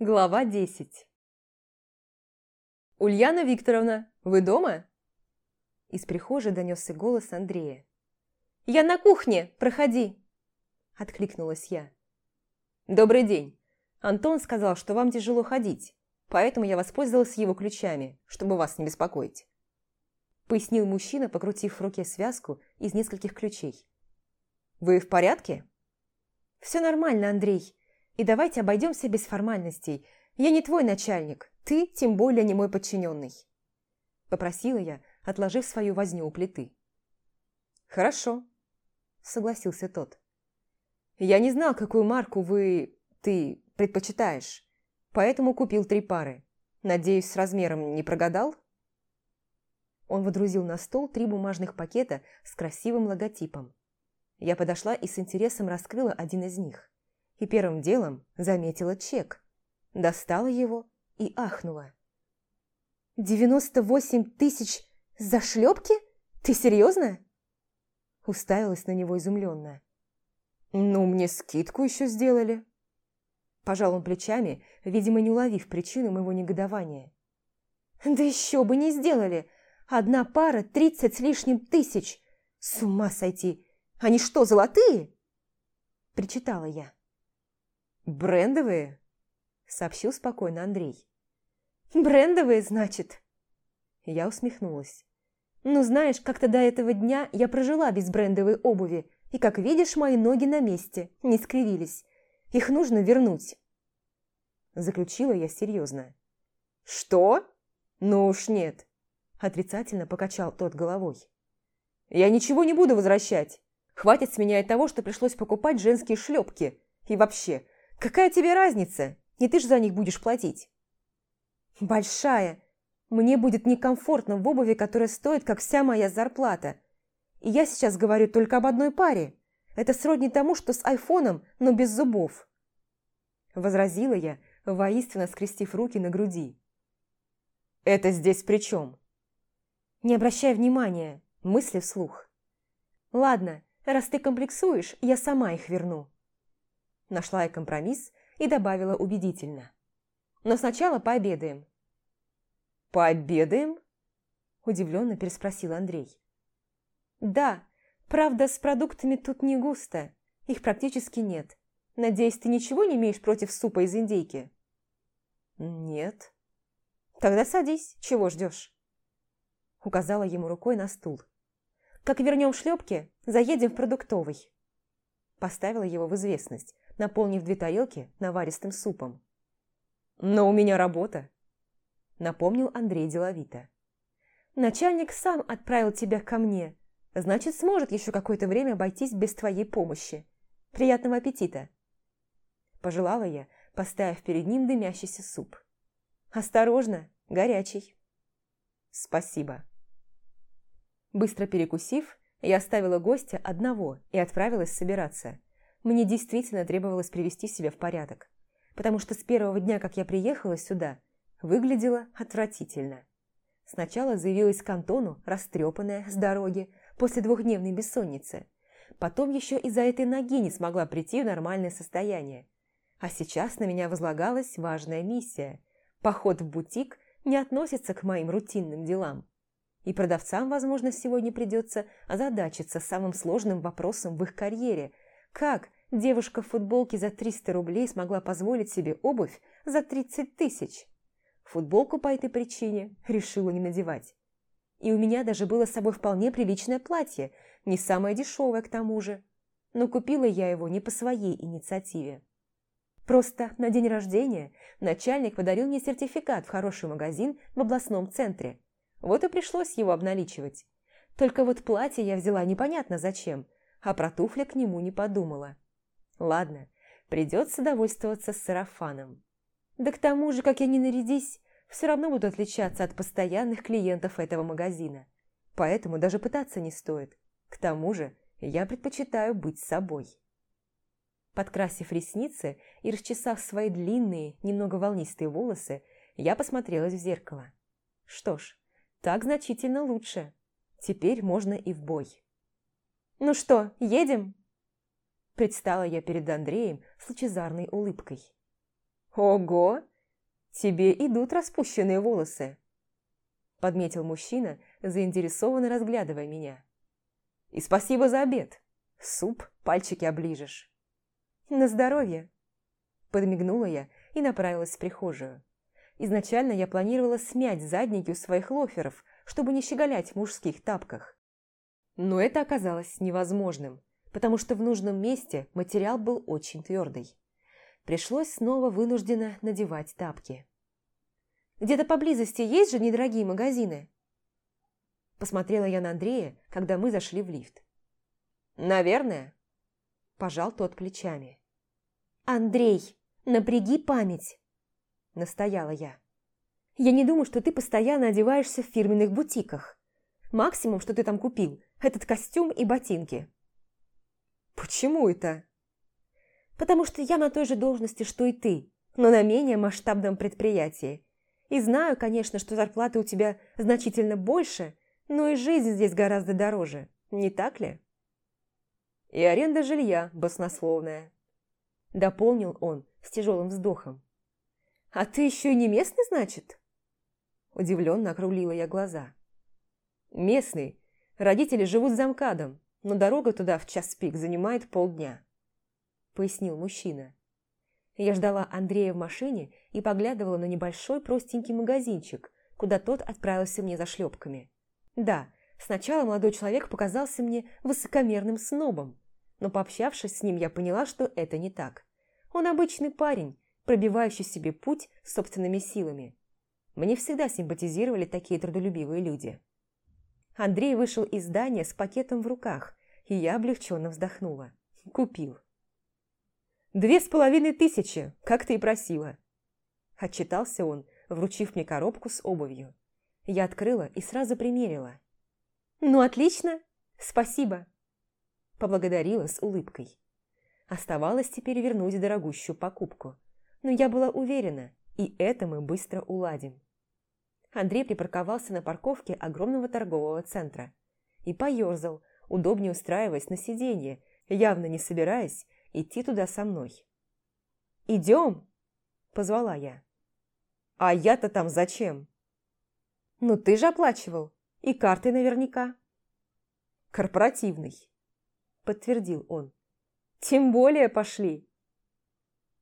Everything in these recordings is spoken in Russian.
Глава 10 «Ульяна Викторовна, вы дома?» Из прихожей донесся голос Андрея. «Я на кухне, проходи!» Откликнулась я. «Добрый день. Антон сказал, что вам тяжело ходить, поэтому я воспользовалась его ключами, чтобы вас не беспокоить». Пояснил мужчина, покрутив в руке связку из нескольких ключей. «Вы в порядке?» «Все нормально, Андрей. И давайте обойдемся без формальностей. Я не твой начальник, ты тем более не мой подчиненный. Попросила я, отложив свою возню у плиты. Хорошо, согласился тот. Я не знал, какую марку вы... ты предпочитаешь, поэтому купил три пары. Надеюсь, с размером не прогадал? Он водрузил на стол три бумажных пакета с красивым логотипом. Я подошла и с интересом раскрыла один из них и первым делом заметила чек. Достала его и ахнула. «Девяносто восемь тысяч за шлепки? Ты серьезно?» Уставилась на него изумленно. «Ну, мне скидку еще сделали». Пожал он плечами, видимо, не уловив причину моего негодования. «Да еще бы не сделали! Одна пара тридцать с лишним тысяч! С ума сойти! Они что, золотые?» Причитала я. «Брендовые?» – сообщил спокойно Андрей. «Брендовые, значит?» Я усмехнулась. «Ну, знаешь, как-то до этого дня я прожила без брендовой обуви, и, как видишь, мои ноги на месте, не скривились. Их нужно вернуть». Заключила я серьезно. «Что? Ну уж нет!» Отрицательно покачал тот головой. «Я ничего не буду возвращать. Хватит с меня и того, что пришлось покупать женские шлепки. И вообще, Какая тебе разница? Не ты ж за них будешь платить. Большая. Мне будет некомфортно в обуви, которая стоит, как вся моя зарплата. И я сейчас говорю только об одной паре. Это сродни тому, что с айфоном, но без зубов. Возразила я, воинственно скрестив руки на груди. Это здесь при чем? Не обращай внимания, мысли вслух. Ладно, раз ты комплексуешь, я сама их верну. Нашла я компромисс и добавила убедительно. Но сначала пообедаем. «Пообедаем?» – удивленно переспросил Андрей. «Да, правда, с продуктами тут не густо. Их практически нет. Надеюсь, ты ничего не имеешь против супа из индейки?» «Нет». «Тогда садись, чего ждешь?» Указала ему рукой на стул. «Как вернем шлепки, заедем в продуктовый». Поставила его в известность, наполнив две тарелки наваристым супом. «Но у меня работа», – напомнил Андрей деловито. «Начальник сам отправил тебя ко мне, значит, сможет еще какое-то время обойтись без твоей помощи. Приятного аппетита!» Пожелала я, поставив перед ним дымящийся суп. «Осторожно, горячий!» «Спасибо!» Быстро перекусив, я оставила гостя одного и отправилась собираться – мне действительно требовалось привести себя в порядок, потому что с первого дня, как я приехала сюда, выглядела отвратительно. Сначала заявилась к Антону, растрепанная с дороги, после двухдневной бессонницы. Потом еще из-за этой ноги не смогла прийти в нормальное состояние. А сейчас на меня возлагалась важная миссия. Поход в бутик не относится к моим рутинным делам. И продавцам, возможно, сегодня придется озадачиться самым сложным вопросом в их карьере – как девушка в футболке за 300 рублей смогла позволить себе обувь за 30 тысяч? Футболку по этой причине решила не надевать. И у меня даже было с собой вполне приличное платье, не самое дешевое к тому же. Но купила я его не по своей инициативе. Просто на день рождения начальник подарил мне сертификат в хороший магазин в областном центре. Вот и пришлось его обналичивать. Только вот платье я взяла непонятно зачем – а про туфли к нему не подумала. Ладно, придется довольствоваться сарафаном. Да к тому же, как я ни нарядись, все равно буду отличаться от постоянных клиентов этого магазина. Поэтому даже пытаться не стоит. К тому же, я предпочитаю быть собой. Подкрасив ресницы и расчесав свои длинные, немного волнистые волосы, я посмотрелась в зеркало. Что ж, так значительно лучше. Теперь можно и в бой. «Ну что, едем?» Предстала я перед Андреем с лучезарной улыбкой. «Ого! тебе идут распущенные волосы», – подметил мужчина, заинтересованно разглядывая меня. «И спасибо за обед. Суп пальчики оближешь». «На здоровье», – подмигнула я и направилась в прихожую. Изначально я планировала смять задники у своих лоферов, чтобы не щеголять в мужских тапках. Но это оказалось невозможным, потому что в нужном месте материал был очень твердый. Пришлось снова вынужденно надевать тапки. «Где-то поблизости есть же недорогие магазины?» Посмотрела я на Андрея, когда мы зашли в лифт. «Наверное», – пожал тот плечами. «Андрей, напряги память!» – настояла я. «Я не думаю, что ты постоянно одеваешься в фирменных бутиках. Максимум, что ты там купил, этот костюм и ботинки». «Почему это?» «Потому что я на той же должности, что и ты, но на менее масштабном предприятии. И знаю, конечно, что зарплата у тебя значительно больше, но и жизнь здесь гораздо дороже, не так ли?» «И аренда жилья баснословная», – дополнил он с тяжелым вздохом. «А ты еще и не местный, значит?» Удивленно округлила я глаза. «Местный. Родители живут за МКАДом, но дорога туда в час пик занимает полдня», – пояснил мужчина. Я ждала Андрея в машине и поглядывала на небольшой простенький магазинчик, куда тот отправился мне за шлепками. Да, сначала молодой человек показался мне высокомерным снобом, но пообщавшись с ним, я поняла, что это не так. Он обычный парень, пробивающий себе путь собственными силами. Мне всегда симпатизировали такие трудолюбивые люди. Андрей вышел из здания с пакетом в руках, и я облегченно вздохнула. Купил. «Две с половиной тысячи, как ты и просила!» Отчитался он, вручив мне коробку с обувью. Я открыла и сразу примерила. «Ну, отлично! Спасибо!» Поблагодарила с улыбкой. Оставалось теперь вернуть дорогущую покупку. Но я была уверена, и это мы быстро уладим. Андрей припарковался на парковке огромного торгового центра и поерзал, удобнее устраиваясь на сиденье, явно не собираясь идти туда со мной. «Идем!» – позвала я. «А я-то там зачем?» «Ну ты же оплачивал, и картой наверняка». «Корпоративный», – подтвердил он. «Тем более пошли».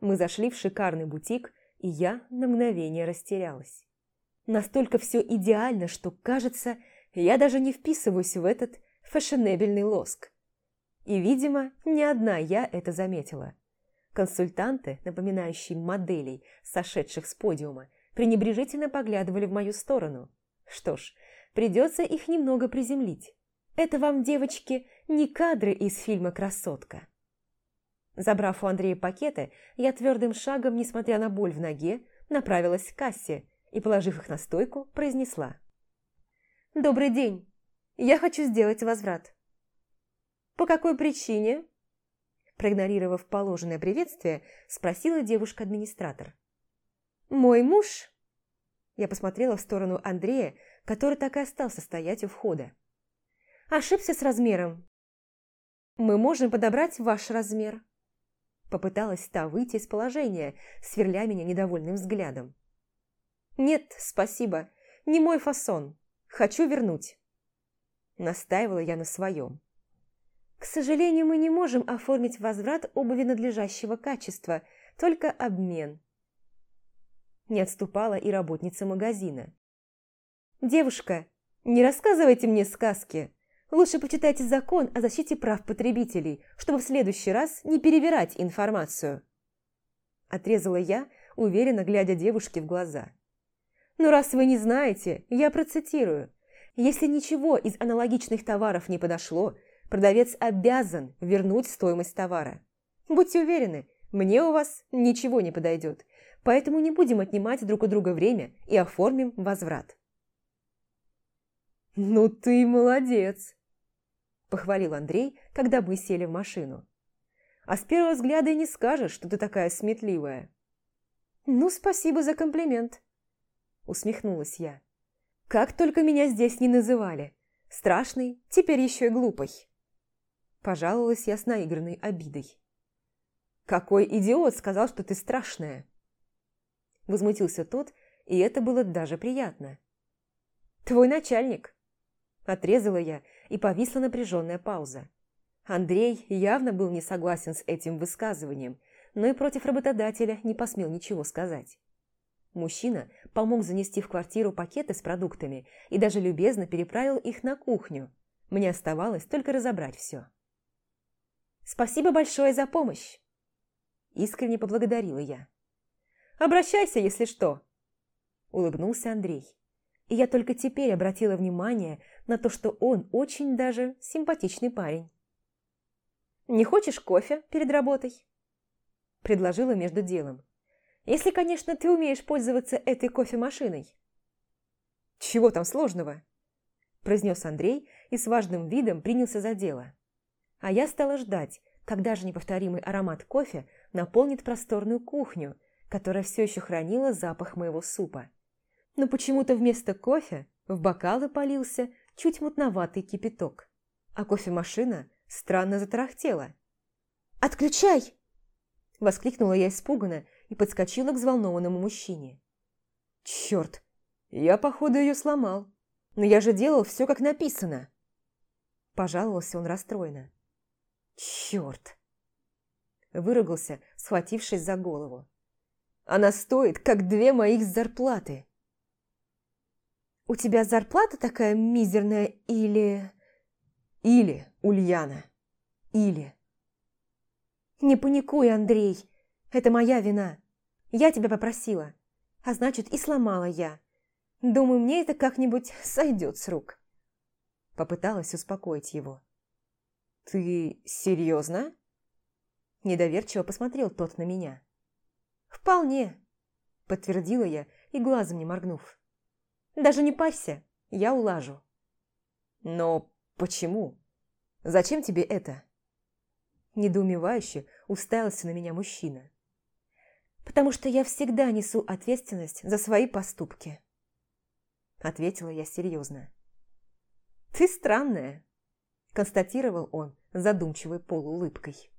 Мы зашли в шикарный бутик, и я на мгновение растерялась. Настолько все идеально, что, кажется, я даже не вписываюсь в этот фешенебельный лоск. И, видимо, не одна я это заметила. Консультанты, напоминающие моделей, сошедших с подиума, пренебрежительно поглядывали в мою сторону. Что ж, придется их немного приземлить. Это вам, девочки, не кадры из фильма «Красотка». Забрав у Андрея пакеты, я твердым шагом, несмотря на боль в ноге, направилась к кассе, и, положив их на стойку, произнесла. «Добрый день. Я хочу сделать возврат». «По какой причине?» Проигнорировав положенное приветствие, спросила девушка-администратор. «Мой муж...» Я посмотрела в сторону Андрея, который так и остался стоять у входа. «Ошибся с размером». «Мы можем подобрать ваш размер». Попыталась та выйти из положения, сверля меня недовольным взглядом. «Нет, спасибо, не мой фасон. Хочу вернуть». Настаивала я на своем. «К сожалению, мы не можем оформить возврат обуви надлежащего качества, только обмен». Не отступала и работница магазина. «Девушка, не рассказывайте мне сказки. Лучше почитайте закон о защите прав потребителей, чтобы в следующий раз не перевирать информацию». Отрезала я, уверенно глядя девушке в глаза. Но раз вы не знаете, я процитирую. Если ничего из аналогичных товаров не подошло, продавец обязан вернуть стоимость товара. Будьте уверены, мне у вас ничего не подойдет, поэтому не будем отнимать друг у друга время и оформим возврат. «Ну ты молодец!» – похвалил Андрей, когда мы сели в машину. «А с первого взгляда и не скажешь, что ты такая сметливая». «Ну, спасибо за комплимент», усмехнулась я. Как только меня здесь не называли. Страшный, теперь еще и глупой. Пожаловалась я с наигранной обидой. Какой идиот сказал, что ты страшная? – возмутился тот, и это было даже приятно. «Твой начальник!» – отрезала я, и повисла напряженная пауза. Андрей явно был не согласен с этим высказыванием, но и против работодателя не посмел ничего сказать. Мужчина помог занести в квартиру пакеты с продуктами и даже любезно переправил их на кухню. Мне оставалось только разобрать все. «Спасибо большое за помощь!» Искренне поблагодарила я. «Обращайся, если что!» Улыбнулся Андрей. И я только теперь обратила внимание на то, что он очень даже симпатичный парень. «Не хочешь кофе перед работой?» Предложила между делом. «Если, конечно, ты умеешь пользоваться этой кофемашиной». «Чего там сложного?» произнес Андрей и с важным видом принялся за дело. А я стала ждать, когда же неповторимый аромат кофе наполнит просторную кухню, которая все еще хранила запах моего супа. Но почему-то вместо кофе в бокалы полился чуть мутноватый кипяток, а кофемашина странно затарахтела. «Отключай!» – воскликнула я испуганно и подскочила к взволнованному мужчине. «Черт, я, походу, ее сломал. Но я же делал все, как написано!» Пожаловался он расстроенно. «Черт!» Выругался, схватившись за голову. «Она стоит, как две моих зарплаты!» «У тебя зарплата такая мизерная или...» «Или, Ульяна, или...» «Не паникуй, Андрей, это моя вина. Я тебя попросила, а значит и сломала я. Думаю, мне это как-нибудь сойдет с рук». Попыталась успокоить его. «Ты серьезно?» Недоверчиво посмотрел тот на меня. «Вполне», – подтвердила я и глазом не моргнув. «Даже не парься, я улажу». «Но почему? Зачем тебе это?» Недоумевающе уставился на меня мужчина. «Потому что я всегда несу ответственность за свои поступки», – ответила я серьезно. «Ты странная», констатировал он задумчивой полуулыбкой.